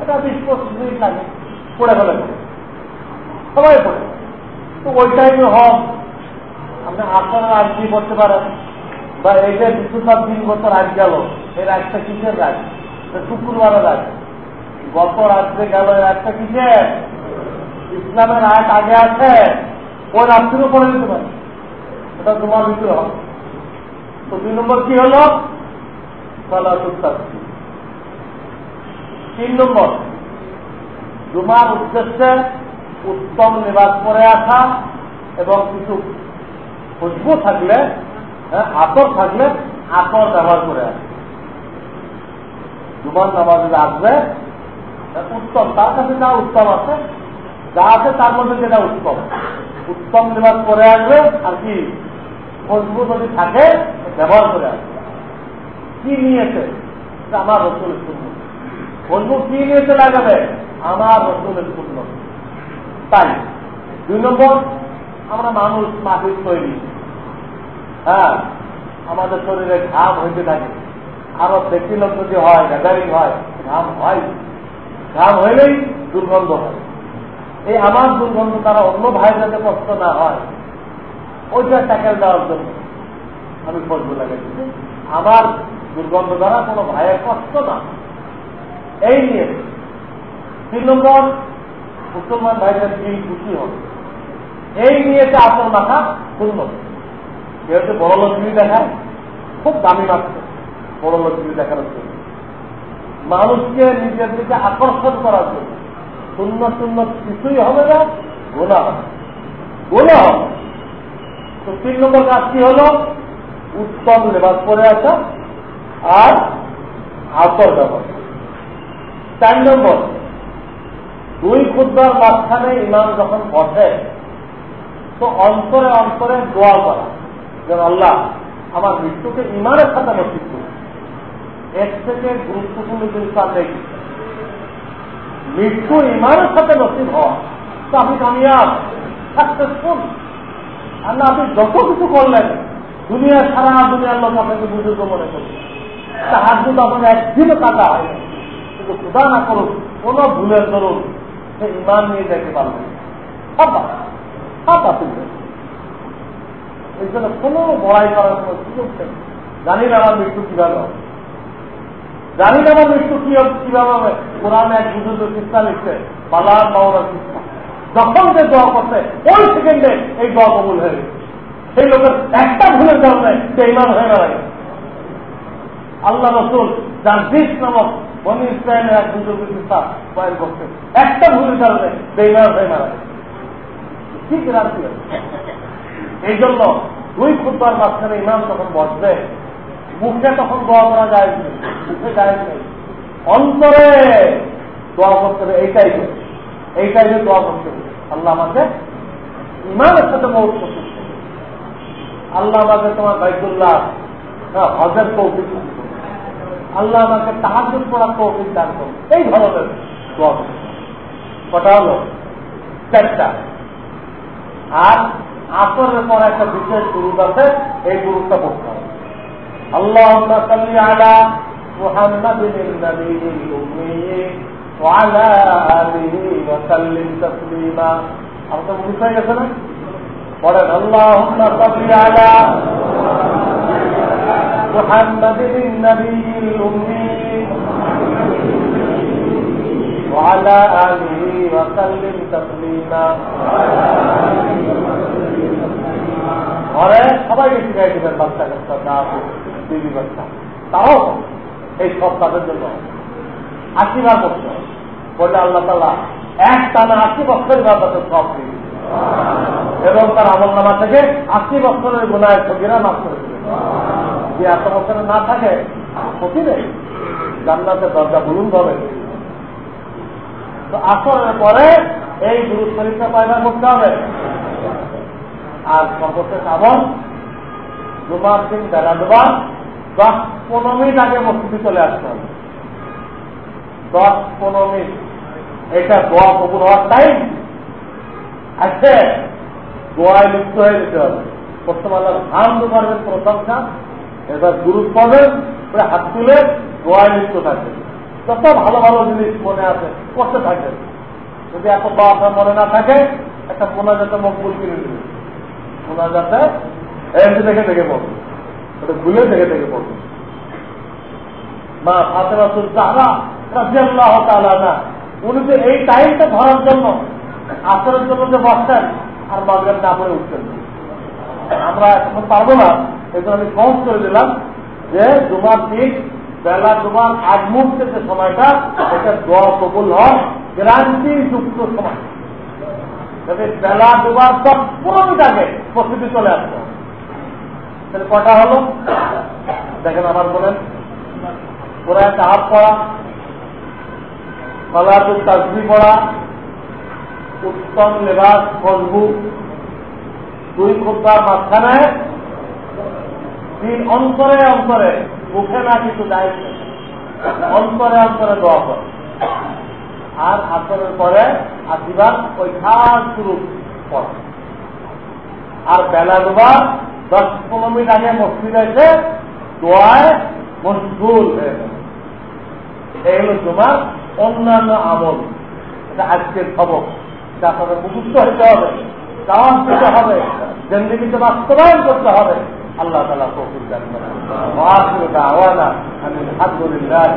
এটা বিশ পঁচিশ মিনিট লাগে, পড়ে ফেলে সবাই পড়ে। তো ওই টাইমে হোক আপনি আপনারা আজ দিয়ে করতে পারেন বা এই যে বিশ্বকাপ তিন বছর আজ গেল এই রাজটা কিসের রাজ শুক্রবারের রাজ গত রাত্রে গেল একটা কিসে ইসলামের আয়াত আগে আছে ওই রাত্রিও পড়ে দিতে পারে। ওটা তোমার ভিতরে হবে। তো দুই নম্বর কি হলো? তিন নম্বর জুমার উদ্দেশ্যে উত্তম নিবাস করে আসা এবং কিছু খুশবু থাকলে হ্যাঁ, আতর থাকলে আতর ব্যবহার করে আসে। জুমার নামাজে আসবে উত্তম। তার কাছে যা উত্তম আছে যা আছে তার মধ্যে যেটা উত্তম। উত্তম নিবাস করে আসবে আর কি? খুশবু যদি থাকে, ব্যবহার করে আসবে কি নিয়েছে? আমার রসুলের শূন্য। খুশবু কি নিয়েছে লাগাবে? আমার রসুলের শূন্য। তাই দুই নম্বর, আমরা মানুষ মাটির তৈরি। হ্যাঁ আমাদের শরীরে ঘাম হইতে থাকে। আরও বেশি লোক যদি হয় গ্যাদারিং হয়, ঘাম হয়। ঘাম হইলেই দুর্গন্ধ হয়। এই আমার দুর্গন্ধ তারা অন্য ভাই যাতে কষ্ট না হয়। ওইটা ট্যাকেল দেওয়ার জন্য। আমি ফসল লাগাইছি আমার দুর্গন্ধ দ্বারা কোনো ভাইয়ের কষ্ট না। এই নিয়ে তিন নম্বর, মুসলমান ভাইদের দিন খুশি হবে এই নিয়েছে আসল মাথা শূন্য যেহেতু বড় লক্ষ্মী দেখায়, খুব দামি মাত্র বড় লক্ষ্মী দেখানোর জন্য। মানুষকে নিজের দিকে আকর্ষণ করার জন্য। শূন্য শূন্য কিছুই হবে না গোলা হবে। গোলা হবে। তো তিন নম্বর কাজ কি হল উত্তম লেবাস করে আসা আর আতর ব্যবহার। চার নম্বর, দুই খুদ্বার মাঝখানে ইমাম যখন বসে, তো অন্তরে অন্তরে দোয়া করা যেন আল্লাহ, আমার মৃত্যুকে ইমানের সাথে নসিব করুন। এর থেকে গুরুত্বপূর্ণ জিনিস নেই মৃত্যু ইমানের সাথে নসিব হওয়া। তো আপনি কামিয়াব সাকসেসফুল আল্লাহ আপনি যত কিছু করলেন, দুনিয়া সারা দুনিয়ার লোক আপনাকে বুজুর্গ মনে করবে। তাহার যদি আপনার একদিনও কাটা হয়, কিন্তু ক্ষুদা না করুন কোন ভুলের ধরুন সে ইমান নিয়ে যেতে পারবে এই জন্য কোনো বড়াই করার কোনো সুযোগ নেই। জানি না আমার মৃত্যু কীভাবে হবে। জানি না আমার মৃত্যু কি কীভাবে হবে। কোরআনে এক বুজুর্গ চিন্তা লিখছে পালার পাওয়ার চিন্তা যখন যে দোয়া করছে, ওই সেকেন্ডে এই দোয়া কবুল হয়ে গেছে। সেই লোকের একটা ভুলের কারণে সে ইমান হয়ে না আল্লাহ রসুল যার বিষ নামক বনি ইসরায়েলের এক বুজুর্গ চিন্তা বয়ান করছে, একটা ভুলের কারণে সে ইমান হয়ে মারা গেছে কি গ্রান্তি এই জন্য দুই খুববার মাঝখানে ইমাম যখন বসবে, মুখে তখন দোয়া করা যায় মুখে যায় অন্তরে দোয়া করতে হবে, এইটাই এই টাইপের দোয়া করতে আল্লাহ আমাকে ইমানের সাথে মৌত করতে আল্লাহ আমাকে তোমার বাইকুল্লাহ হজের তৌফিক আল্লাহ আমাকে তাহাজ করার তৌফিক দান করো এই ধরনের দোয়া কটা হলো চারটা আর আসরের পর একটা বিশেষ গুরুত্ব আছে, এই গুরুটা পড়তে হবে। আল্লাহ আল্লাহ মুহাম্মদ وعلى آله وسلم تسليما আপনার বুঝতে হয়ে গেছে না পড়েন اللهم صل على محمد النبي الأمي وعلى آله وسلم تسليما ঘরে সবাইকে শিখাই দেবেন বাচ্চা কাচ্চা না দিদি বাচ্চা তারাও এই সব তাদের জন্য আশীর্বাদ করতে হবে। বললে আল্লাহ তালা এক টানা আশি বছরের বাচ্চাদের সব এবং তার আমল নামা থেকে আশি বছরের গুণায় ছবিরা মাফ করে দেবে। যে এত বছরে না থাকে ক্ষতি নেই। জান্নাতের দরজা বলুন হবে তো আসরের পরে এই গুরু শরীরটা পায়না করতে হবে। আর সর্বশেষ আমল জুমার দিন বেলা দেবার দশ পনেরো মিনিট আগে মসজিদে চলে আসতে হবে। দশ পনেরো মিনিট। এটা দোয়া কবুল হওয়ার টাইম আছে দোয়ায় লিপ্ত হয়ে যেতে হবে। প্রথম আল্লাহ আনন্দ করবেন প্রশংসা এবার গুরুত্ব পাবেন হাত তুলে দোয়ায় লিপ্ত থাকবেন। যত ভালো ভালো জিনিস মনে আছে, করতে থাকবেন। যদি এত আপনার মনে না থাকে, একটা মোনাজাতে মকবুল কিনে দেবেন মোনাজাতে এসে দেখে দেখে পড়বে ওটা ভুলে দেখে দেখে পড়বে মা ফাতেমা সুলতাহা রাজিয়াল্লাহ তালা উনি তো এই টাইমটা ধরার জন্য আসরের জন্য যে বসতেন আর মাগরের না পরে উঠতেন আমরা এখন পারব না, এজন্য আমি কম করে দিলাম যে জুমার ঠিক বেলা জুমার আগ মুহূর্তে যে সময়টা, এটা দোয়া কবুল হয় গ্রান্তি যুক্ত সময়। যাতে বেলা ডুবার সব পনেরো মিনিট আগে প্রস্তুতি চলে আসতে তাহলে কটা হলো? দেখেন আমার বলেন। ওরা একটা হাত পড়া কলাতুল তাজবি পড়া উত্তম লেবাস খুশবু দুই খুদ্ার মাঝখানে, তিন অন্তরে অন্তরে, মুখে না কিছু দায়িত্ব অন্তরে অন্তরে দোয়া করে। আর আসরের পরে আশীর্বাদ ওই খাস শুরু পড়া। আর বেলা দুবার দশ পনেরো মিনিট আগে মসজিদ এসে দোয়ায় মশগুল হয়ে গেল এই হল তোমার অন্যান্য আমল। এটা আজকের খবর। এটা আপনাদের মুখস্থ হইতে হবে। কাজ দিতে হবে। জিন্দিগিতে বাস্তবায়ন করতে হবে। আল্লাহ তালা আওয়ানা আমি আলহামদুলিল্লাহ